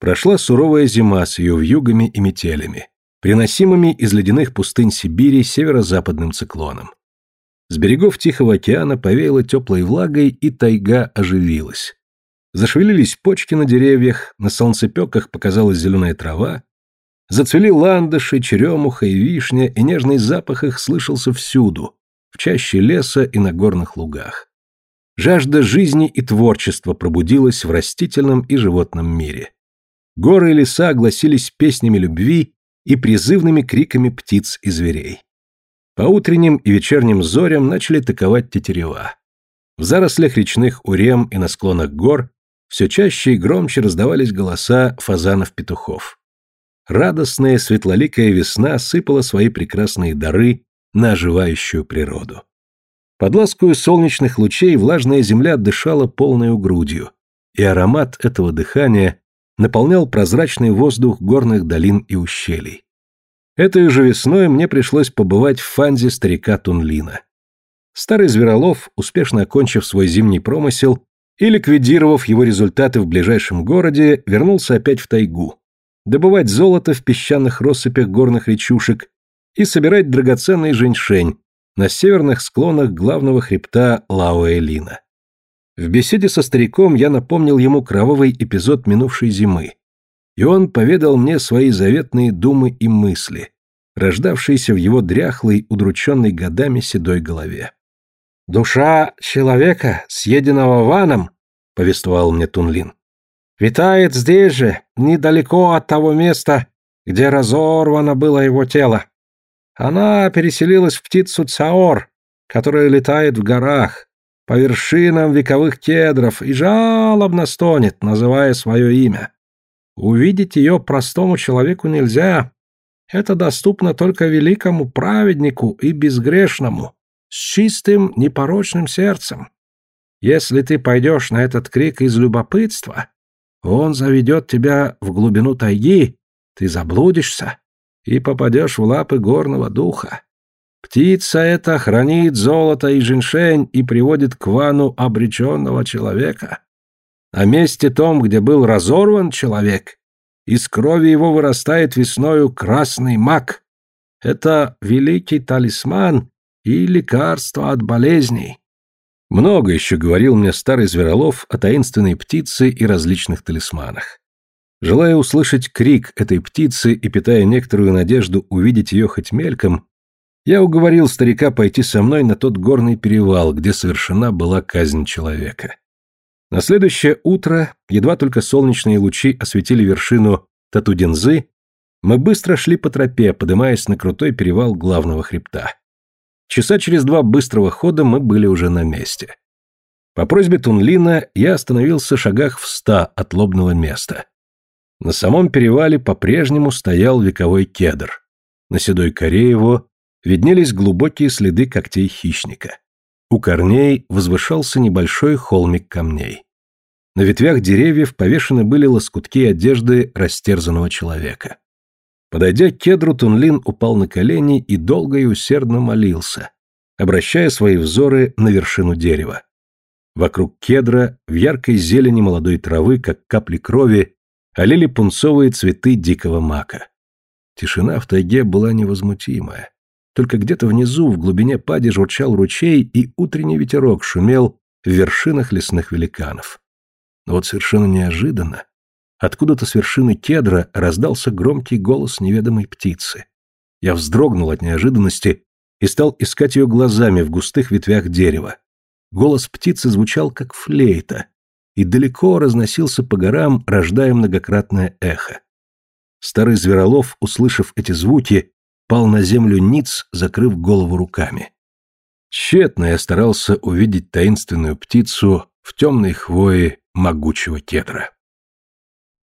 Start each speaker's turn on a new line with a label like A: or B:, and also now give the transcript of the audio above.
A: Прошла суровая зима с ее вьюгами и метелями, приносимыми из ледяных пустынь Сибири северо-западным циклоном. С берегов Тихого океана повеяло теплой влагой, и тайга оживилась. Зашевелились почки на деревьях, на солнцепеках показалась зеленая трава, зацвели ландыши, черемуха и вишня, и нежный запах их слышался всюду, в чаще леса и на горных лугах. Жажда жизни и творчества пробудилась в растительном и животном мире. Горы и леса огласились песнями любви и призывными криками птиц и зверей. По утренним и вечерним зорям начали таковать тетерева. В зарослях речных урем и на склонах гор все чаще и громче раздавались голоса фазанов-петухов. Радостная светлоликая весна сыпала свои прекрасные дары на оживающую природу. Под ласкою солнечных лучей влажная земля дышала полной грудью, и аромат этого дыхания наполнял прозрачный воздух горных долин и ущелий. Этой же весной мне пришлось побывать в фанзе старика Тунлина. Старый Зверолов, успешно окончив свой зимний промысел и ликвидировав его результаты в ближайшем городе, вернулся опять в тайгу, добывать золото в песчаных россыпях горных речушек и собирать драгоценный женьшень на северных склонах главного хребта Лаоэлина. В беседе со стариком я напомнил ему кровавый эпизод минувшей зимы, и он поведал мне свои заветные думы и мысли, рождавшиеся в его дряхлой, удрученной годами седой голове. «Душа человека, съеденного ваном», — повествовал мне Тунлин, — «витает здесь же, недалеко от того места, где разорвано было его тело. Она переселилась в птицу Цаор, которая летает в горах, по вершинам вековых кедров и жалобно стонет, называя свое имя. Увидеть ее простому человеку нельзя. Это доступно только великому праведнику и безгрешному, с чистым, непорочным сердцем. Если ты пойдешь на этот крик из любопытства, он заведет тебя в глубину тайги, ты заблудишься и попадешь в лапы горного духа. Птица эта хранит золото и женьшень и приводит к вану обреченного человека. На месте том, где был разорван человек, из крови его вырастает весною красный мак. Это великий талисман и лекарство от болезней. Много еще говорил мне старый Зверолов о таинственной птице и различных талисманах. Желая услышать крик этой птицы и питая некоторую надежду увидеть ее хоть мельком, я уговорил старика пойти со мной на тот горный перевал, где совершена была казнь человека. На следующее утро, едва только солнечные лучи осветили вершину Татудинзы, мы быстро шли по тропе, поднимаясь на крутой перевал главного хребта. Часа через два быстрого хода мы были уже на месте. По просьбе Тунлина я остановился в шагах в ста от лобного места. На самом перевале по-прежнему стоял вековой кедр. На седой коре его виднелись глубокие следы когтей хищника. У корней возвышался небольшой холмик камней. На ветвях деревьев повешены были лоскутки одежды растерзанного человека. Подойдя к кедру, Тунлин упал на колени и долго и усердно молился, обращая свои взоры на вершину дерева. Вокруг кедра, в яркой зелени молодой травы, как капли крови, олели пунцовые цветы дикого мака. Тишина в тайге была невозмутимая. Только где-то внизу, в глубине пади, журчал ручей, и утренний ветерок шумел в вершинах лесных великанов. Но вот совершенно неожиданно, откуда-то с вершины кедра раздался громкий голос неведомой птицы. Я вздрогнул от неожиданности и стал искать ее глазами в густых ветвях дерева. Голос птицы звучал как флейта и далеко разносился по горам, рождая многократное эхо. Старый Зверолов, услышав эти звуки, пал на землю ниц, закрыв голову руками. Тщетно я старался увидеть таинственную птицу в темной хвое могучего кедра.